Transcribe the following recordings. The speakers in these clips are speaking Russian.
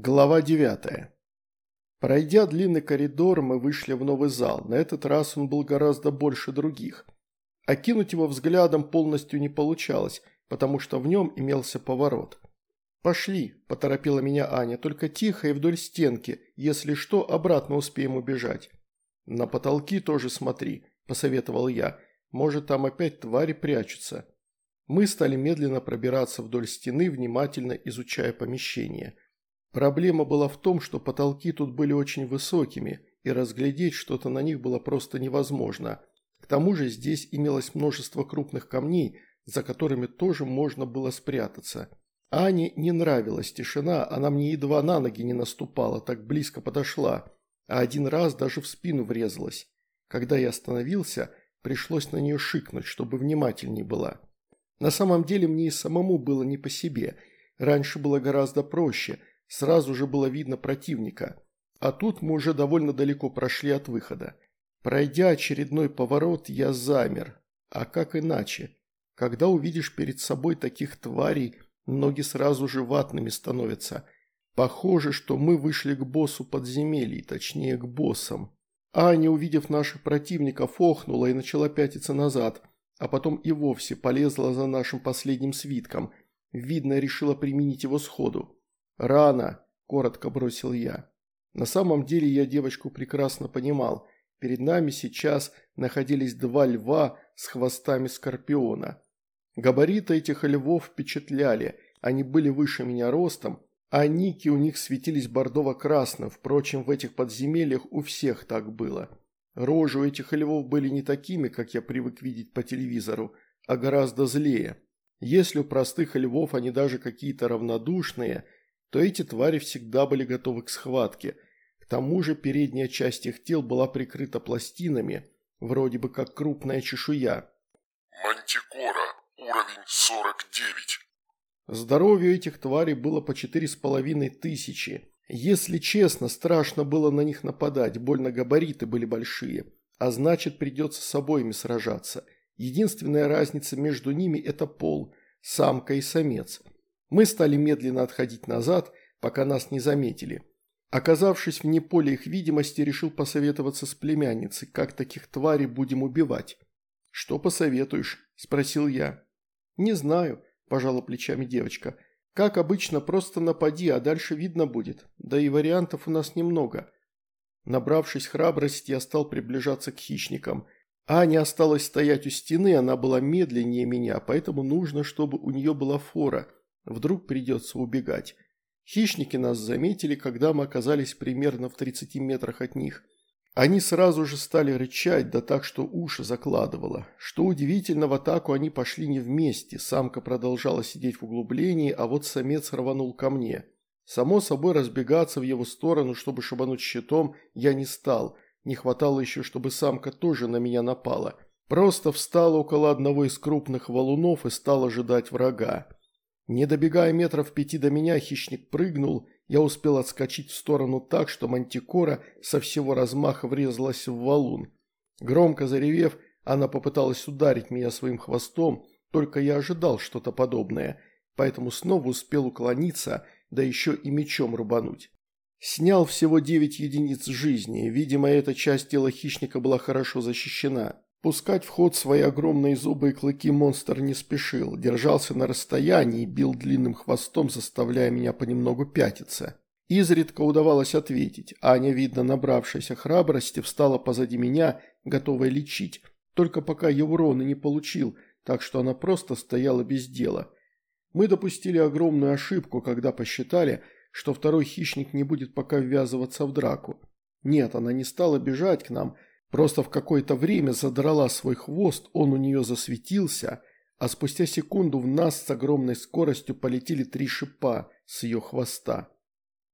Глава 9. Пройдя длинный коридор, мы вышли в новый зал. На этот раз он был гораздо больше других. Окинуть его взглядом полностью не получалось, потому что в нем имелся поворот. «Пошли», – поторопила меня Аня, – «только тихо и вдоль стенки. Если что, обратно успеем убежать». «На потолки тоже смотри», – посоветовал я. «Может, там опять твари прячутся». Мы стали медленно пробираться вдоль стены, внимательно изучая помещение – Проблема была в том, что потолки тут были очень высокими, и разглядеть что-то на них было просто невозможно. К тому же здесь имелось множество крупных камней, за которыми тоже можно было спрятаться. Ане не нравилась тишина, она мне едва на ноги не наступала, так близко подошла, а один раз даже в спину врезалась. Когда я остановился, пришлось на нее шикнуть, чтобы внимательней была. На самом деле мне и самому было не по себе. Раньше было гораздо проще – Сразу же было видно противника. А тут мы уже довольно далеко прошли от выхода. Пройдя очередной поворот, я замер. А как иначе? Когда увидишь перед собой таких тварей, ноги сразу же ватными становятся. Похоже, что мы вышли к боссу подземелий, точнее к боссам. Аня, увидев наших противников, охнула и начала пятиться назад, а потом и вовсе полезла за нашим последним свитком. Видно, решила применить его сходу. «Рано», – коротко бросил я. На самом деле я девочку прекрасно понимал. Перед нами сейчас находились два льва с хвостами скорпиона. Габариты этих львов впечатляли, они были выше меня ростом, а ники у них светились бордово-красным, впрочем, в этих подземельях у всех так было. Рожи у этих львов были не такими, как я привык видеть по телевизору, а гораздо злее. Если у простых львов они даже какие-то равнодушные – то эти твари всегда были готовы к схватке. К тому же передняя часть их тел была прикрыта пластинами, вроде бы как крупная чешуя. Мантикора, уровень 49. Здоровье этих тварей было по четыре с половиной тысячи. Если честно, страшно было на них нападать, больно габариты были большие. А значит, придется с обоими сражаться. Единственная разница между ними – это пол, самка и самец – мы стали медленно отходить назад, пока нас не заметили. Оказавшись вне поля их видимости, решил посоветоваться с племянницей, как таких тварей будем убивать. «Что посоветуешь?» – спросил я. «Не знаю», – пожала плечами девочка. «Как обычно, просто напади, а дальше видно будет. Да и вариантов у нас немного». Набравшись храбрости, я стал приближаться к хищникам. Аня осталась стоять у стены, она была медленнее меня, поэтому нужно, чтобы у нее была фора – Вдруг придется убегать. Хищники нас заметили, когда мы оказались примерно в 30 метрах от них. Они сразу же стали рычать, да так, что уши закладывало. Что удивительно, в атаку они пошли не вместе. Самка продолжала сидеть в углублении, а вот самец рванул ко мне. Само собой, разбегаться в его сторону, чтобы шабануть щитом, я не стал. Не хватало еще, чтобы самка тоже на меня напала. Просто встал около одного из крупных валунов и стал ожидать врага. Не добегая метров пяти до меня, хищник прыгнул, я успел отскочить в сторону так, что мантикора со всего размаха врезалась в валун. Громко заревев, она попыталась ударить меня своим хвостом, только я ожидал что-то подобное, поэтому снова успел уклониться, да еще и мечом рубануть. Снял всего девять единиц жизни, видимо, эта часть тела хищника была хорошо защищена. Пускать в ход свои огромные зубы и клыки монстр не спешил, держался на расстоянии и бил длинным хвостом, заставляя меня понемногу пятиться. Изредка удавалось ответить. Аня, видно набравшаяся храбрости, встала позади меня, готовая лечить, только пока я урона не получил, так что она просто стояла без дела. Мы допустили огромную ошибку, когда посчитали, что второй хищник не будет пока ввязываться в драку. Нет, она не стала бежать к нам – Просто в какое-то время задрала свой хвост, он у нее засветился, а спустя секунду в нас с огромной скоростью полетели три шипа с ее хвоста.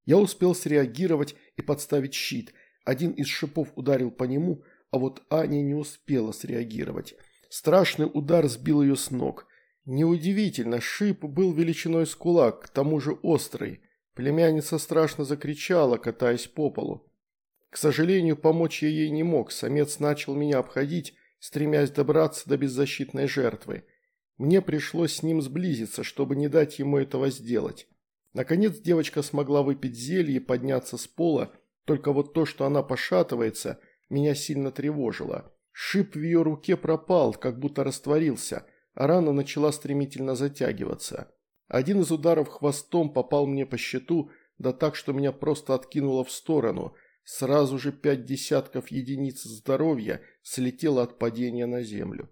Я успел среагировать и подставить щит. Один из шипов ударил по нему, а вот Аня не успела среагировать. Страшный удар сбил ее с ног. Неудивительно, шип был величиной с кулак, к тому же острый. Племянница страшно закричала, катаясь по полу. К сожалению, помочь я ей не мог, самец начал меня обходить, стремясь добраться до беззащитной жертвы. Мне пришлось с ним сблизиться, чтобы не дать ему этого сделать. Наконец девочка смогла выпить зелье и подняться с пола, только вот то, что она пошатывается, меня сильно тревожило. Шип в ее руке пропал, как будто растворился, а рана начала стремительно затягиваться. Один из ударов хвостом попал мне по щиту, да так, что меня просто откинуло в сторону. Сразу же пять десятков единиц здоровья слетело от падения на землю.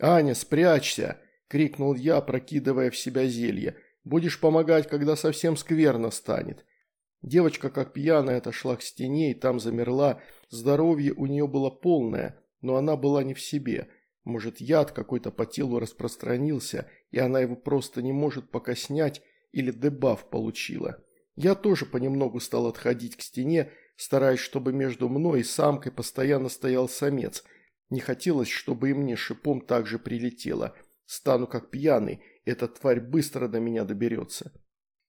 «Аня, спрячься!» – крикнул я, прокидывая в себя зелье. «Будешь помогать, когда совсем скверно станет». Девочка, как пьяная, отошла к стене и там замерла. Здоровье у нее было полное, но она была не в себе. Может, яд какой-то по телу распространился, и она его просто не может пока снять, или дебаф получила. Я тоже понемногу стал отходить к стене, стараясь, чтобы между мной и самкой постоянно стоял самец. Не хотелось, чтобы и мне шипом так же прилетело. Стану как пьяный, эта тварь быстро до меня доберется.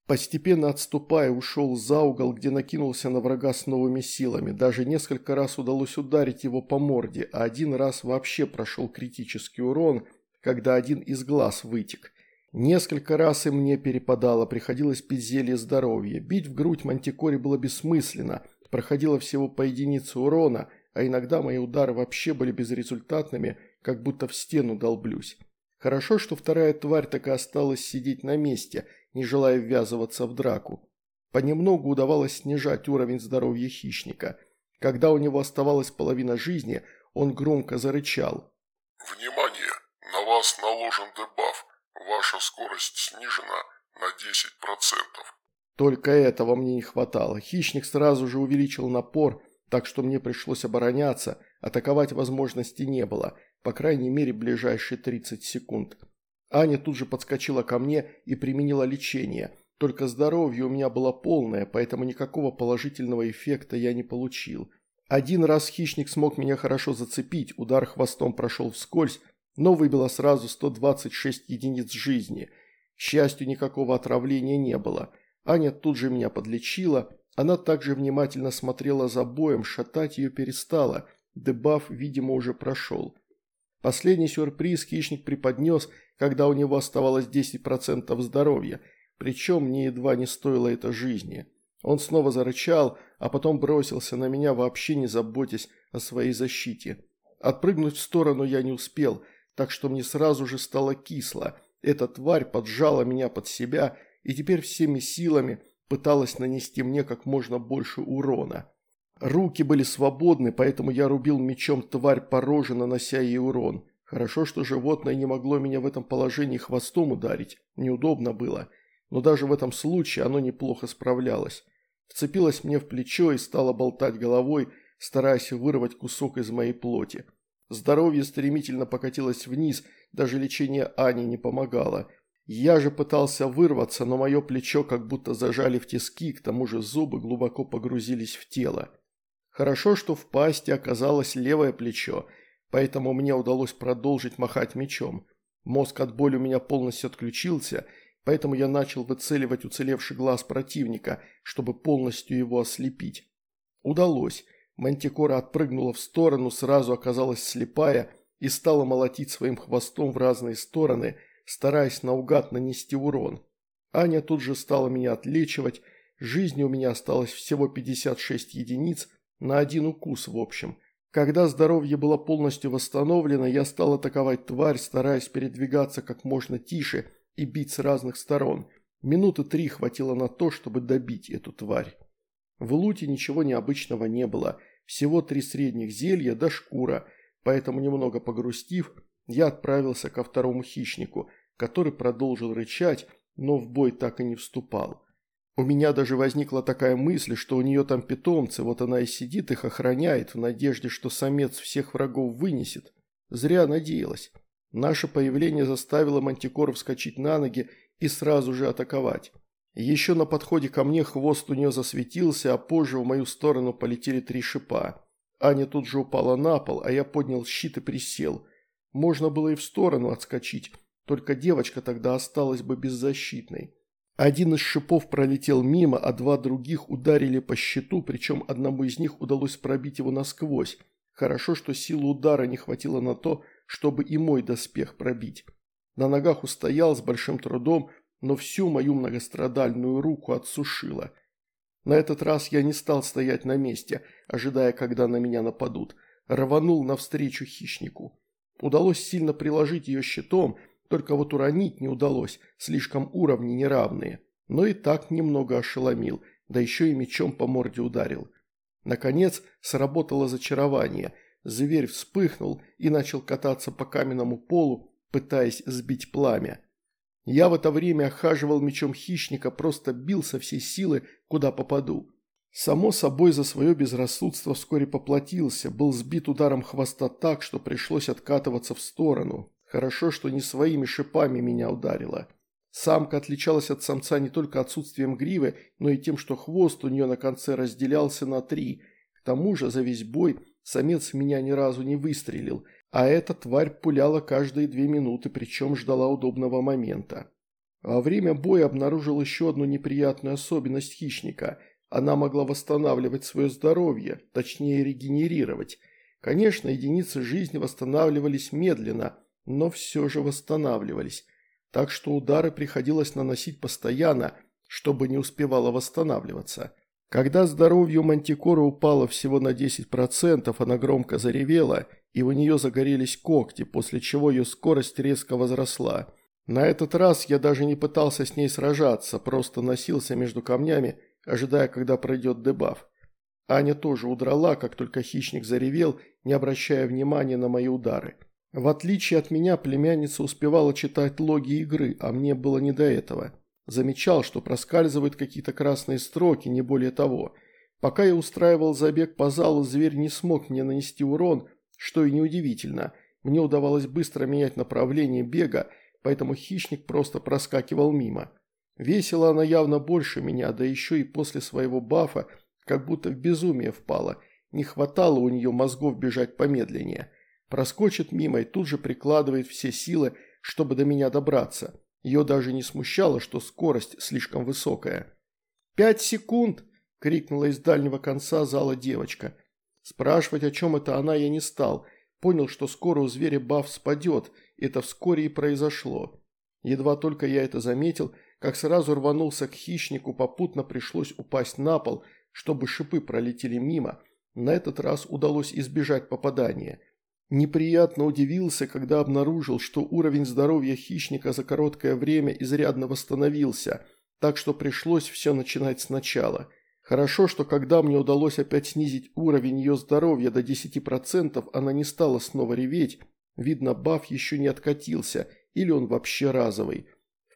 Постепенно отступая, ушел за угол, где накинулся на врага с новыми силами. Даже несколько раз удалось ударить его по морде, а один раз вообще прошел критический урон, когда один из глаз вытек. Несколько раз и мне перепадало, приходилось пить зелье здоровья. Бить в грудь мантикоре было бессмысленно, проходило всего по единице урона, а иногда мои удары вообще были безрезультатными, как будто в стену долблюсь. Хорошо, что вторая тварь так и осталась сидеть на месте, не желая ввязываться в драку. Понемногу удавалось снижать уровень здоровья хищника. Когда у него оставалась половина жизни, он громко зарычал. «Внимание! На вас наложен дебаф. Ваша скорость снижена на 10%. Только этого мне не хватало. Хищник сразу же увеличил напор, так что мне пришлось обороняться, атаковать возможности не было, по крайней мере ближайшие 30 секунд. Аня тут же подскочила ко мне и применила лечение, только здоровье у меня было полное, поэтому никакого положительного эффекта я не получил. Один раз хищник смог меня хорошо зацепить, удар хвостом прошел вскользь, но выбило сразу 126 единиц жизни. К счастью, никакого отравления не было. Аня тут же меня подлечила, она также внимательно смотрела за боем, шатать ее перестала, дебаф, видимо, уже прошел. Последний сюрприз хищник преподнес, когда у него оставалось 10% здоровья, причем мне едва не стоило это жизни. Он снова зарычал, а потом бросился на меня, вообще не заботясь о своей защите. Отпрыгнуть в сторону я не успел, так что мне сразу же стало кисло. Эта тварь поджала меня под себя и теперь всеми силами пыталась нанести мне как можно больше урона. Руки были свободны, поэтому я рубил мечом тварь по роже, нанося ей урон. Хорошо, что животное не могло меня в этом положении хвостом ударить, неудобно было. Но даже в этом случае оно неплохо справлялось. Вцепилось мне в плечо и стало болтать головой, стараясь вырвать кусок из моей плоти. Здоровье стремительно покатилось вниз, даже лечение Ани не помогало. Я же пытался вырваться, но мое плечо как будто зажали в тиски, к тому же зубы глубоко погрузились в тело. Хорошо, что в пасти оказалось левое плечо, поэтому мне удалось продолжить махать мечом. Мозг от боли у меня полностью отключился, поэтому я начал выцеливать уцелевший глаз противника, чтобы полностью его ослепить. Удалось. Мантикора отпрыгнула в сторону, сразу оказалась слепая и стала молотить своим хвостом в разные стороны, стараясь наугад нанести урон. Аня тут же стала меня отлечивать, жизни у меня осталось всего 56 единиц, на один укус в общем. Когда здоровье было полностью восстановлено, я стал атаковать тварь, стараясь передвигаться как можно тише и бить с разных сторон. Минуты три хватило на то, чтобы добить эту тварь. В луте ничего необычного не было, всего три средних зелья да шкура, поэтому немного погрустив, я отправился ко второму хищнику, который продолжил рычать, но в бой так и не вступал. У меня даже возникла такая мысль, что у нее там питомцы, вот она и сидит их охраняет в надежде, что самец всех врагов вынесет. Зря надеялась. Наше появление заставило Мантикор вскочить на ноги и сразу же атаковать. Еще на подходе ко мне хвост у нее засветился, а позже в мою сторону полетели три шипа. Аня тут же упала на пол, а я поднял щит и присел. Можно было и в сторону отскочить, только девочка тогда осталась бы беззащитной. Один из шипов пролетел мимо, а два других ударили по щиту, причем одному из них удалось пробить его насквозь. Хорошо, что силы удара не хватило на то, чтобы и мой доспех пробить. На ногах устоял с большим трудом, но всю мою многострадальную руку отсушила. На этот раз я не стал стоять на месте, ожидая, когда на меня нападут. Рванул навстречу хищнику. Удалось сильно приложить ее щитом, только вот уронить не удалось, слишком уровни неравные. Но и так немного ошеломил, да еще и мечом по морде ударил. Наконец сработало зачарование. Зверь вспыхнул и начал кататься по каменному полу, пытаясь сбить пламя. Я в это время охаживал мечом хищника, просто бил со всей силы, куда попаду. Само собой, за свое безрассудство вскоре поплатился, был сбит ударом хвоста так, что пришлось откатываться в сторону. Хорошо, что не своими шипами меня ударило. Самка отличалась от самца не только отсутствием гривы, но и тем, что хвост у нее на конце разделялся на три. К тому же за весь бой самец меня ни разу не выстрелил, а эта тварь пуляла каждые две минуты, причем ждала удобного момента. Во время боя обнаружил еще одну неприятную особенность хищника. Она могла восстанавливать свое здоровье, точнее регенерировать. Конечно, единицы жизни восстанавливались медленно, но все же восстанавливались так что удары приходилось наносить постоянно, чтобы не успевала восстанавливаться. Когда здоровье Мантикора упало всего на 10%, она громко заревела, и у нее загорелись когти, после чего ее скорость резко возросла. На этот раз я даже не пытался с ней сражаться, просто носился между камнями, ожидая, когда пройдет дебаф. Аня тоже удрала, как только хищник заревел, не обращая внимания на мои удары. В отличие от меня, племянница успевала читать логи игры, а мне было не до этого. Замечал, что проскальзывают какие-то красные строки, не более того. Пока я устраивал забег по залу, зверь не смог мне нанести урон, что и неудивительно. Мне удавалось быстро менять направление бега, поэтому хищник просто проскакивал мимо. Весила она явно больше меня, да еще и после своего бафа, как будто в безумие впала. Не хватало у нее мозгов бежать помедленнее. Проскочит мимо и тут же прикладывает все силы, чтобы до меня добраться. Ее даже не смущало, что скорость слишком высокая. «Пять секунд!» – крикнула из дальнего конца зала девочка. Спрашивать, о чем это она, я не стал. Понял, что скоро у зверя баф спадет. Это вскоре и произошло. Едва только я это заметил, как сразу рванулся к хищнику, попутно пришлось упасть на пол, чтобы шипы пролетели мимо. На этот раз удалось избежать попадания – Неприятно удивился, когда обнаружил, что уровень здоровья хищника за короткое время изрядно восстановился, так что пришлось все начинать сначала. Хорошо, что когда мне удалось опять снизить уровень ее здоровья до 10%, она не стала снова реветь, видно, баф еще не откатился, или он вообще разовый.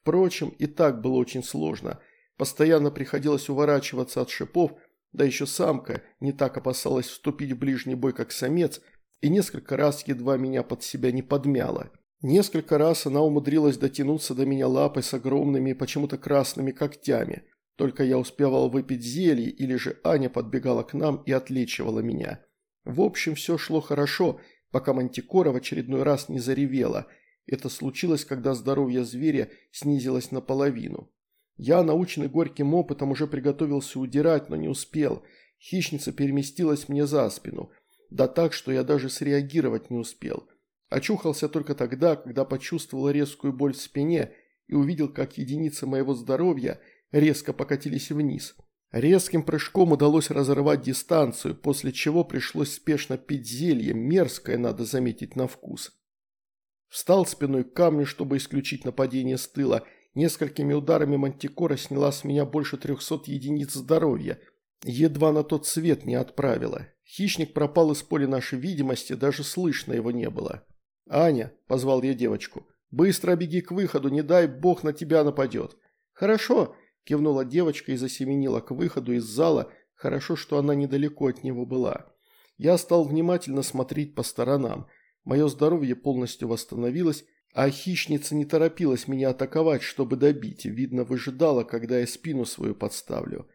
Впрочем, и так было очень сложно. Постоянно приходилось уворачиваться от шипов, да еще самка не так опасалась вступить в ближний бой, как самец – и несколько раз едва меня под себя не подмяла. Несколько раз она умудрилась дотянуться до меня лапой с огромными почему-то красными когтями. Только я успевал выпить зелье, или же Аня подбегала к нам и отлечивала меня. В общем, все шло хорошо, пока Мантикора в очередной раз не заревела. Это случилось, когда здоровье зверя снизилось наполовину. Я, наученный горьким опытом, уже приготовился удирать, но не успел. Хищница переместилась мне за спину – да так, что я даже среагировать не успел. Очухался только тогда, когда почувствовал резкую боль в спине и увидел, как единицы моего здоровья резко покатились вниз. Резким прыжком удалось разорвать дистанцию, после чего пришлось спешно пить зелье, мерзкое, надо заметить, на вкус. Встал спиной к камню, чтобы исключить нападение с тыла. Несколькими ударами мантикора сняла с меня больше трехсот единиц здоровья. Едва на тот свет не отправила. Хищник пропал из поля нашей видимости, даже слышно его не было. «Аня», – позвал я девочку, – «быстро беги к выходу, не дай бог на тебя нападет». «Хорошо», – кивнула девочка и засеменила к выходу из зала, хорошо, что она недалеко от него была. Я стал внимательно смотреть по сторонам. Мое здоровье полностью восстановилось, а хищница не торопилась меня атаковать, чтобы добить, видно, выжидала, когда я спину свою подставлю.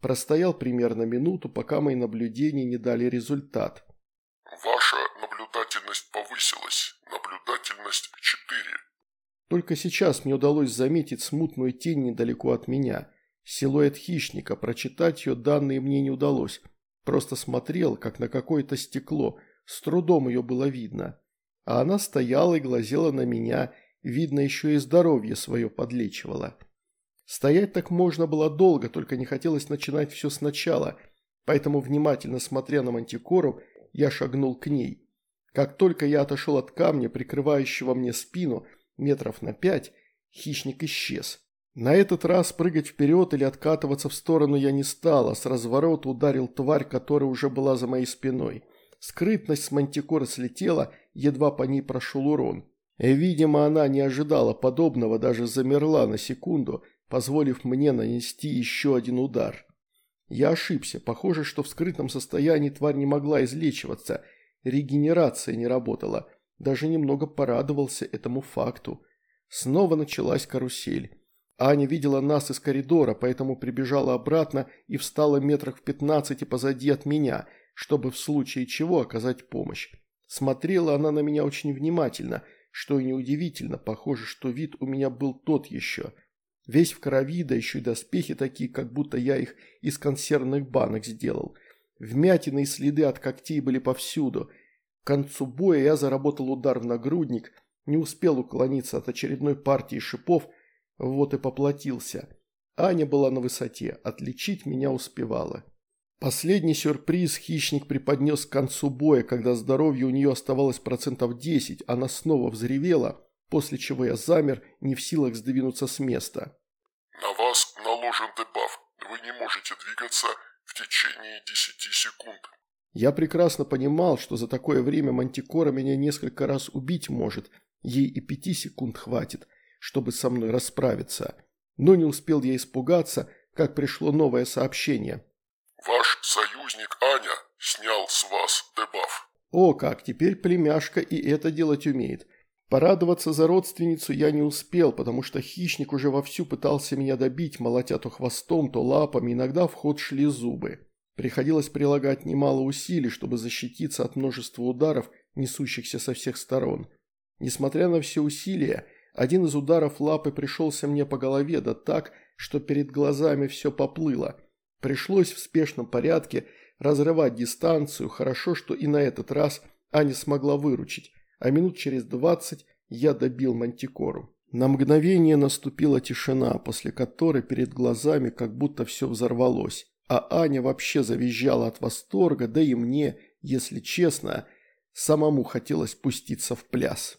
Простоял примерно минуту, пока мои наблюдения не дали результат. «Ваша наблюдательность повысилась. Наблюдательность 4». Только сейчас мне удалось заметить смутную тень недалеко от меня. Силуэт хищника, прочитать ее данные мне не удалось. Просто смотрел, как на какое-то стекло, с трудом ее было видно. А она стояла и глазела на меня, видно, еще и здоровье свое подлечивала. Стоять так можно было долго, только не хотелось начинать все сначала, поэтому, внимательно смотря на мантикору, я шагнул к ней. Как только я отошел от камня, прикрывающего мне спину, метров на пять, хищник исчез. На этот раз прыгать вперед или откатываться в сторону я не стал, а с разворота ударил тварь, которая уже была за моей спиной. Скрытность с мантикоры слетела, едва по ней прошел урон. Видимо, она не ожидала подобного, даже замерла на секунду, позволив мне нанести еще один удар. Я ошибся. Похоже, что в скрытом состоянии тварь не могла излечиваться. Регенерация не работала. Даже немного порадовался этому факту. Снова началась карусель. Аня видела нас из коридора, поэтому прибежала обратно и встала метрах в пятнадцати позади от меня, чтобы в случае чего оказать помощь. Смотрела она на меня очень внимательно, что и неудивительно, похоже, что вид у меня был тот еще. Весь в крови, да еще и доспехи такие, как будто я их из консервных банок сделал. Вмятины и следы от когтей были повсюду. К концу боя я заработал удар в нагрудник, не успел уклониться от очередной партии шипов, вот и поплатился. Аня была на высоте, отличить меня успевала. Последний сюрприз хищник преподнес к концу боя, когда здоровье у нее оставалось процентов 10, она снова взревела, после чего я замер, не в силах сдвинуться с места. «На вас наложен дебаф. Вы не можете двигаться в течение 10 секунд». Я прекрасно понимал, что за такое время Мантикора меня несколько раз убить может, ей и пяти секунд хватит, чтобы со мной расправиться. Но не успел я испугаться, как пришло новое сообщение – Союзник Аня снял с вас дебаф. О, как, теперь племяшка и это делать умеет. Порадоваться за родственницу я не успел, потому что хищник уже вовсю пытался меня добить, молотя то хвостом, то лапами, иногда в ход шли зубы. Приходилось прилагать немало усилий, чтобы защититься от множества ударов, несущихся со всех сторон. Несмотря на все усилия, один из ударов лапы пришелся мне по голове, да так, что перед глазами все поплыло – Пришлось в спешном порядке разрывать дистанцию, хорошо, что и на этот раз Аня смогла выручить, а минут через двадцать я добил Мантикору. На мгновение наступила тишина, после которой перед глазами как будто все взорвалось, а Аня вообще завизжала от восторга, да и мне, если честно, самому хотелось пуститься в пляс.